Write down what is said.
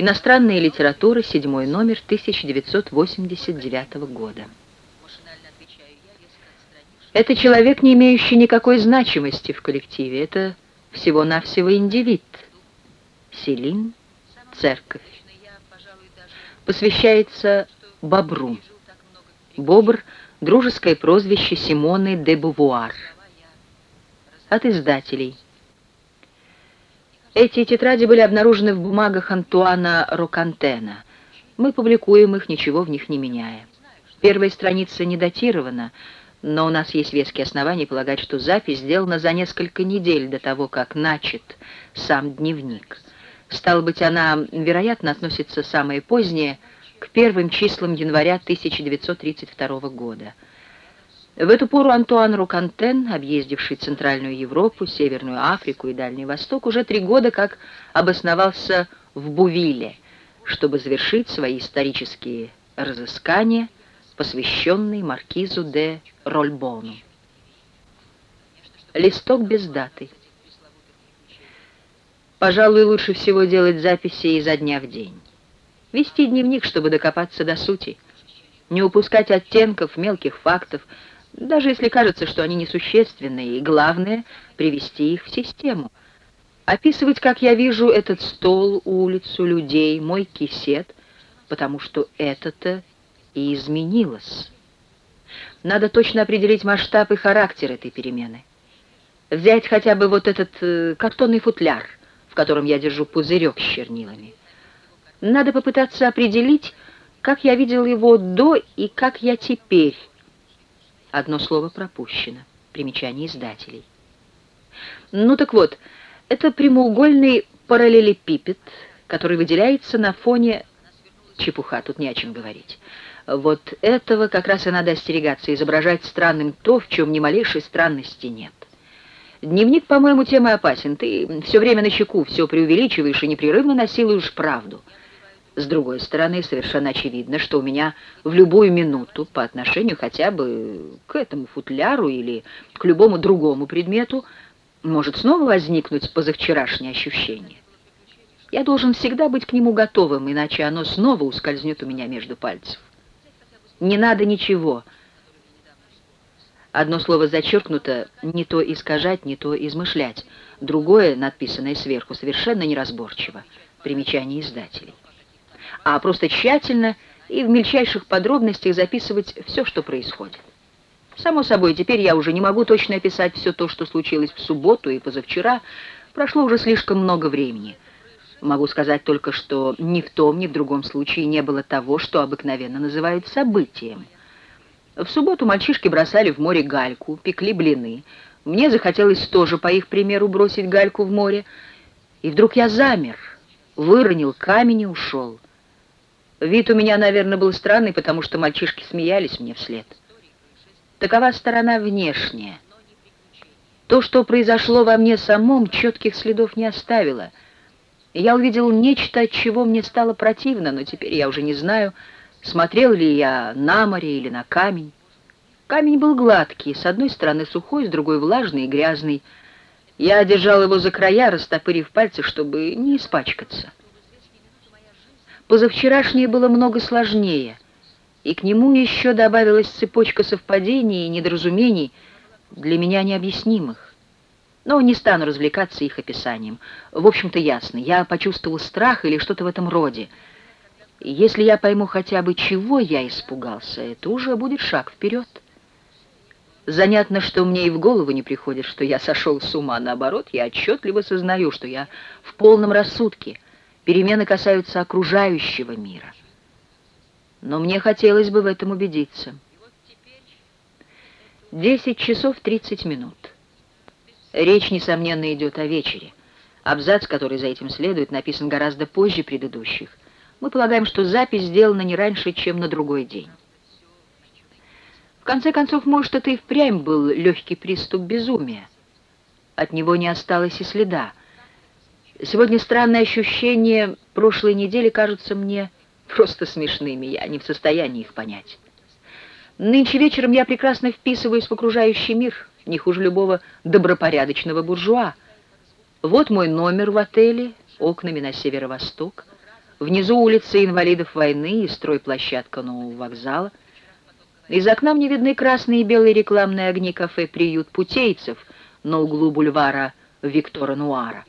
Иностранная литература, седьмой номер, 1989 года. Это человек, не имеющий никакой значимости в коллективе. Это всего-навсего индивид. Селин, церковь. Посвящается Бобру. Бобр — дружеское прозвище Симоны де Бувуар. От издателей. Эти тетради были обнаружены в бумагах Антуана Рокантена. Мы публикуем их, ничего в них не меняя. Первая страница не датирована, но у нас есть веские основания полагать, что запись сделана за несколько недель до того, как начат сам дневник. Стало быть, она, вероятно, относится самое позднее к первым числам января 1932 года. В эту пору Антуан Рукантен, объездивший Центральную Европу, Северную Африку и Дальний Восток, уже три года как обосновался в Бувиле, чтобы завершить свои исторические разыскания, посвященные маркизу де Рольбону. Листок без даты. Пожалуй, лучше всего делать записи изо дня в день. Вести дневник, чтобы докопаться до сути. Не упускать оттенков, мелких фактов, даже если кажется, что они несущественные, и главное — привести их в систему. Описывать, как я вижу этот стол, улицу, людей, мой кисет, потому что это-то и изменилось. Надо точно определить масштаб и характер этой перемены. Взять хотя бы вот этот э, картонный футляр, в котором я держу пузырек с чернилами. Надо попытаться определить, как я видел его до и как я теперь Одно слово пропущено. Примечание издателей. Ну так вот, это прямоугольный параллелепипед, который выделяется на фоне... Чепуха, тут не о чем говорить. Вот этого как раз и надо остерегаться, изображать странным то, в чем ни малейшей странности нет. Дневник, по-моему, тем и опасен. Ты все время на чеку, все преувеличиваешь и непрерывно насилуешь правду. С другой стороны, совершенно очевидно, что у меня в любую минуту по отношению хотя бы к этому футляру или к любому другому предмету может снова возникнуть позавчерашнее ощущение. Я должен всегда быть к нему готовым, иначе оно снова ускользнет у меня между пальцев. Не надо ничего. Одно слово зачеркнуто, не то искажать, не то измышлять. Другое, надписанное сверху, совершенно неразборчиво. Примечание издателей а просто тщательно и в мельчайших подробностях записывать все, что происходит. Само собой, теперь я уже не могу точно описать все то, что случилось в субботу и позавчера. Прошло уже слишком много времени. Могу сказать только, что ни в том, ни в другом случае не было того, что обыкновенно называют событием. В субботу мальчишки бросали в море гальку, пекли блины. Мне захотелось тоже, по их примеру, бросить гальку в море. И вдруг я замер, выронил камень и ушел. Вид у меня, наверное, был странный, потому что мальчишки смеялись мне вслед. Такова сторона внешняя. То, что произошло во мне самом, четких следов не оставило. Я увидел нечто, от чего мне стало противно, но теперь я уже не знаю, смотрел ли я на море или на камень. Камень был гладкий, с одной стороны сухой, с другой влажный и грязный. Я держал его за края, растопырив пальцы, чтобы не испачкаться. Позавчерашнее было много сложнее, и к нему еще добавилась цепочка совпадений и недоразумений, для меня необъяснимых. Но не стану развлекаться их описанием. В общем-то, ясно, я почувствовал страх или что-то в этом роде. Если я пойму хотя бы, чего я испугался, это уже будет шаг вперед. Занятно, что мне и в голову не приходит, что я сошел с ума. Наоборот, я отчетливо сознаю, что я в полном рассудке — Перемены касаются окружающего мира. Но мне хотелось бы в этом убедиться. Десять часов тридцать минут. Речь, несомненно, идет о вечере. Абзац, который за этим следует, написан гораздо позже предыдущих. Мы полагаем, что запись сделана не раньше, чем на другой день. В конце концов, может, это и впрямь был легкий приступ безумия. От него не осталось и следа. Сегодня странные ощущения прошлой недели кажутся мне просто смешными, я не в состоянии их понять. Нынче вечером я прекрасно вписываюсь в окружающий мир, не хуже любого добропорядочного буржуа. Вот мой номер в отеле, окнами на северо-восток. Внизу улица инвалидов войны и стройплощадка нового вокзала. Из окна мне видны красные и белые рекламные огни кафе «Приют путейцев» на углу бульвара Виктора Нуара.